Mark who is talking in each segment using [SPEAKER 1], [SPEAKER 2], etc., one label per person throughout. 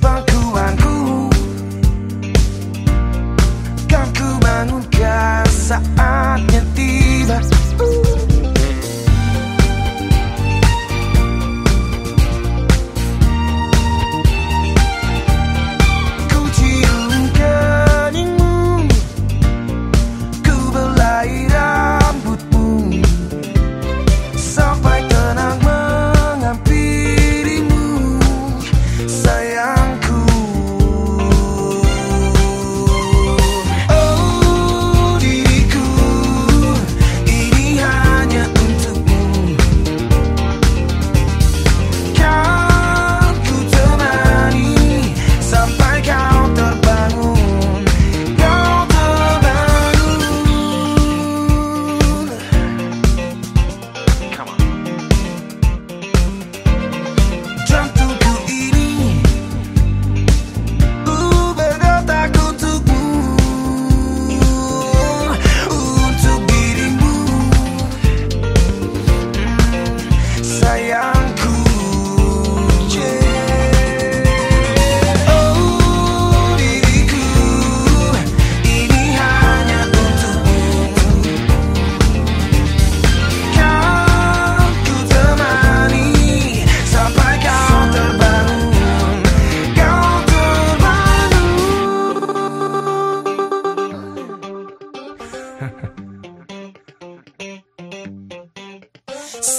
[SPEAKER 1] pangkuanku Kan ku bangunkan saat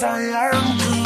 [SPEAKER 1] yes,